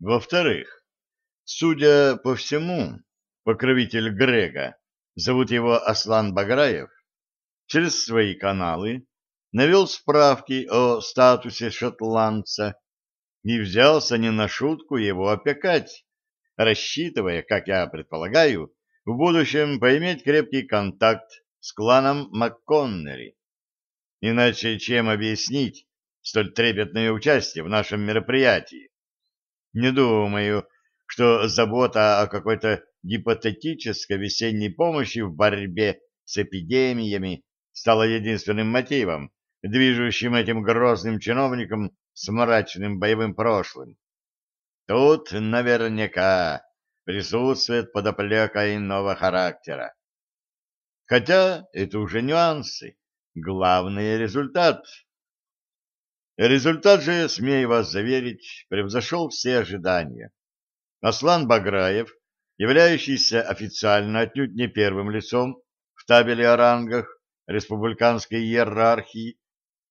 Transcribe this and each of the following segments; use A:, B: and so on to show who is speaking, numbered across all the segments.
A: Во-вторых, судя по всему, покровитель Грега, зовут его Аслан Баграев, через свои каналы навел справки о статусе шотландца и взялся не на шутку его опекать, рассчитывая, как я предполагаю, в будущем поиметь крепкий контакт с кланом МакКоннери. Иначе чем объяснить столь трепетное участие в нашем мероприятии? Не думаю, что забота о какой-то гипотетической весенней помощи в борьбе с эпидемиями стала единственным мотивом, движущим этим грозным чиновником с мрачным боевым прошлым. Тут наверняка присутствует подоплека иного характера. Хотя это уже нюансы. Главный результат. Результат же, смею вас заверить, превзошел все ожидания. Аслан Баграев, являющийся официально отнюдь не первым лицом в табеле о рангах республиканской иерархии,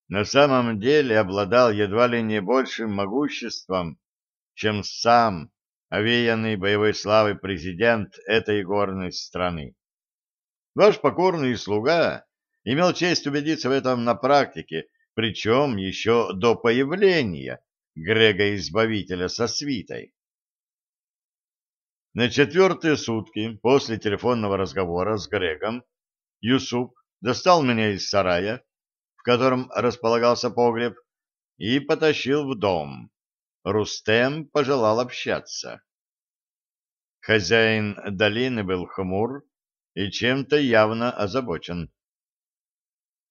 A: на самом деле обладал едва ли не большим могуществом, чем сам овеянный боевой славой президент этой горной страны. Ваш покорный слуга имел честь убедиться в этом на практике, причем еще до появления Грега-избавителя со свитой. На четвертые сутки после телефонного разговора с Грегом Юсуп достал меня из сарая, в котором располагался погреб, и потащил в дом. Рустем пожелал общаться. Хозяин долины был хмур и чем-то явно озабочен. —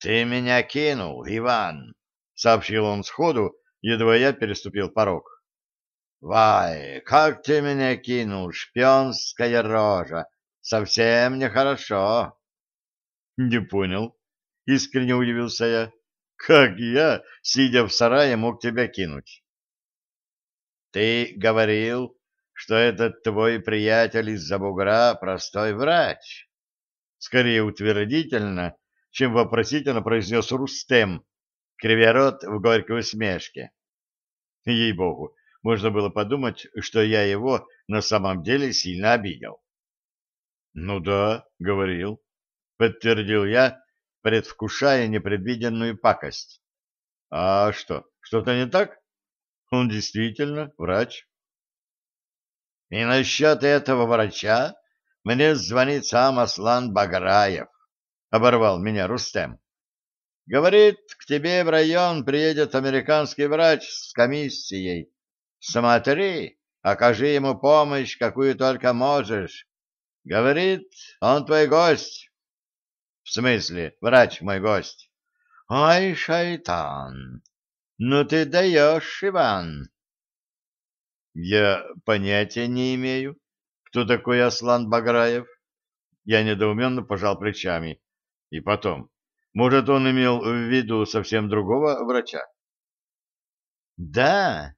A: Ты меня кинул, Иван, — сообщил он сходу, едва я переступил порог. — Вай, как ты меня кинул, шпионская рожа! Совсем нехорошо. — Не понял, — искренне удивился я. — Как я, сидя в сарае, мог тебя кинуть? — Ты говорил, что этот твой приятель из-за бугра простой врач. Скорее утвердительно, чем вопросительно произнес Рустем, кривя рот в горькой усмешке. Ей-богу, можно было подумать, что я его на самом деле сильно обидел. — Ну да, — говорил, — подтвердил я, предвкушая непредвиденную пакость. — А что, что-то не так? Он действительно врач. — И насчет этого врача мне звонит сам Аслан Баграев, — оборвал меня Рустем. — Говорит, к тебе в район приедет американский врач с комиссией. Смотри, окажи ему помощь, какую только можешь. Говорит, он твой гость. — В смысле, врач мой гость? — Ай, шайтан! Ну ты даешь, Иван! — Я понятия не имею, кто такой Аслан Баграев. Я недоуменно пожал плечами. И потом, может, он имел в виду совсем другого врача? — Да,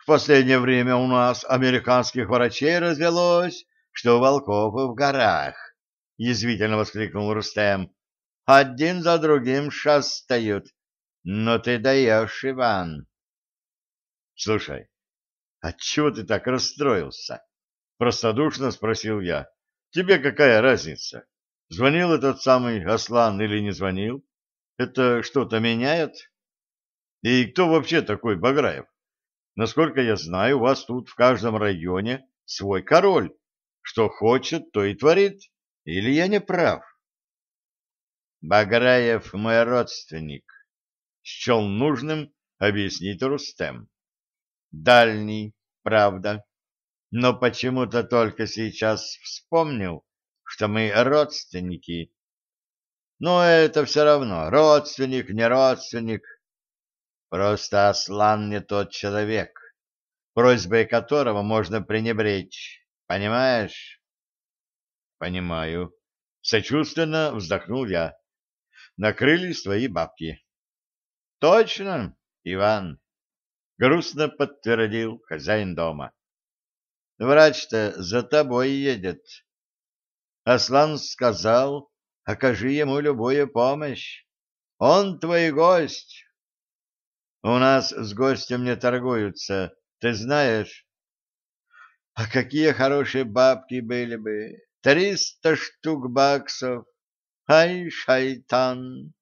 A: в последнее время у нас американских врачей развелось, что волков в горах. — язвительно воскликнул Рустем. — Один за другим шастают. Но ты даешь, Иван. — Слушай, отчего ты так расстроился? — простодушно спросил я. — Тебе какая разница? Звонил этот самый Аслан или не звонил? Это что-то меняет? И кто вообще такой Баграев? Насколько я знаю, у вас тут в каждом районе свой король. Что хочет, то и творит. Или я не прав? Баграев мой родственник. Счел нужным объяснить Рустем. Дальний, правда. Но почему-то только сейчас вспомнил, что мы родственники. Но это все равно, родственник, не родственник. Просто Аслан не тот человек, просьбой которого можно пренебречь. Понимаешь? Понимаю. Сочувственно вздохнул я. Накрыли свои бабки. Точно, Иван. Грустно подтвердил хозяин дома. Врач-то за тобой едет. Аслан сказал, окажи ему любую помощь. Он твой гость. У нас с гостем не торгуются, ты знаешь. А какие хорошие бабки были бы! Триста штук баксов! Ай, шайтан!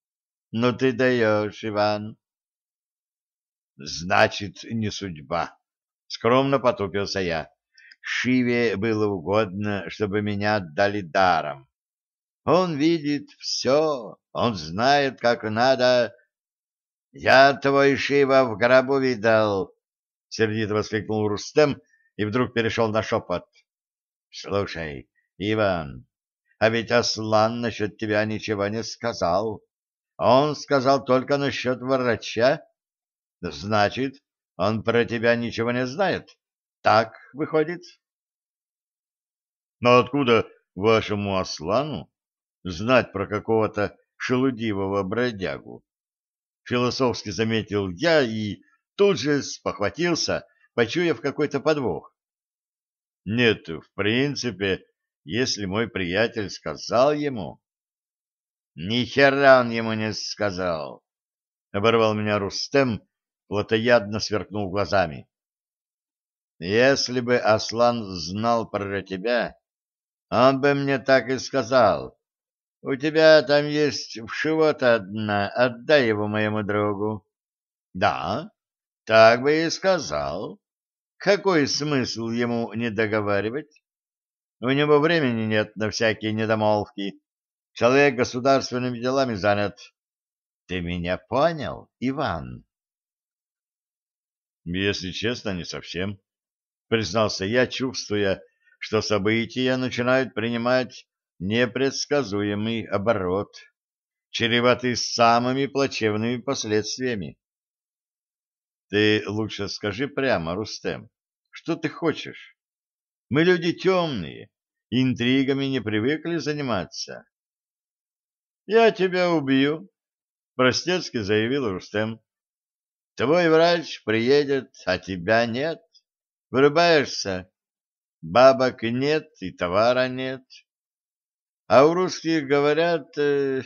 A: Ну ты даешь, Иван! Значит, не судьба. Скромно потупился я. Шиве было угодно, чтобы меня отдали даром. Он видит все, он знает, как надо. Я твой Шива в гробу видал, — сердито воскликнул Рустем и вдруг перешел на шепот. — Слушай, Иван, а ведь Аслан насчет тебя ничего не сказал. Он сказал только насчет врача. Значит, он про тебя ничего не знает. Так выходит? Но откуда вашему Аслану знать про какого-то шелудивого бродягу? Философски заметил я и тут же спохватился, почуяв какой-то подвох. Нет, в принципе, если мой приятель сказал ему... Ни хера он ему не сказал. Оборвал меня Рустем, плотоядно сверкнул глазами. Если бы Аслан знал про тебя, он бы мне так и сказал. У тебя там есть вшивота одна, отдай его моему другу. Да, так бы и сказал. Какой смысл ему не договаривать? У него времени нет на всякие недомолвки. Человек государственными делами занят. Ты меня понял, Иван? Если честно, не совсем, признался я, чувствуя, что события начинают принимать непредсказуемый оборот, чреватый самыми плачевными последствиями. Ты лучше скажи прямо, Рустем, что ты хочешь? Мы люди темные, интригами не привыкли заниматься. Я тебя убью, простецки заявил Рустем. Твой врач приедет, а тебя нет. Вырубаешься. Бабок нет и товара нет. А у русских говорят... Э,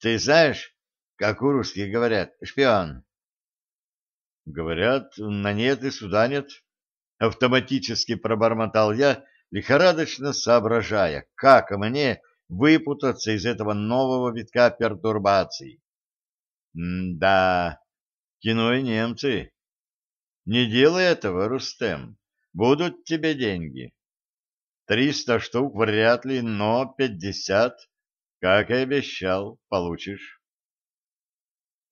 A: ты знаешь, как у русских говорят, шпион? Говорят, на нет и суда нет. Автоматически пробормотал я, лихорадочно соображая, как мне выпутаться из этого нового витка пертурбаций. М-да, кино и немцы. Не делай этого, Рустем. Будут тебе деньги. Триста штук вряд ли, но пятьдесят, как и обещал, получишь.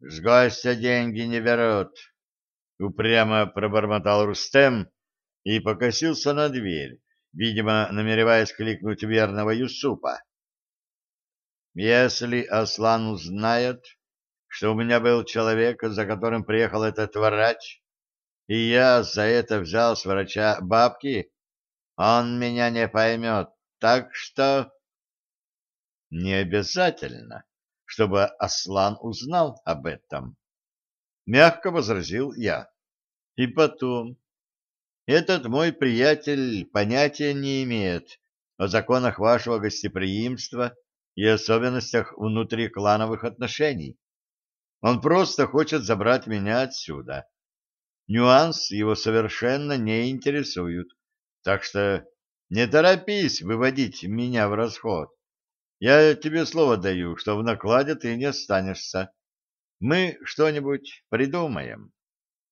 A: С гостя деньги не берут, упрямо пробормотал Рустем и покосился на дверь, видимо, намереваясь кликнуть верного Юсупа. Если Аслан узнает, что у меня был человек, за которым приехал этот врач, и я за это взял с врача бабки, он меня не поймет, так что... Не обязательно, чтобы Аслан узнал об этом. Мягко возразил я. И потом, этот мой приятель понятия не имеет о законах вашего гостеприимства и особенностях внутриклановых отношений. Он просто хочет забрать меня отсюда. Нюанс его совершенно не интересует. Так что не торопись выводить меня в расход. Я тебе слово даю, что в накладе ты не останешься. Мы что-нибудь придумаем.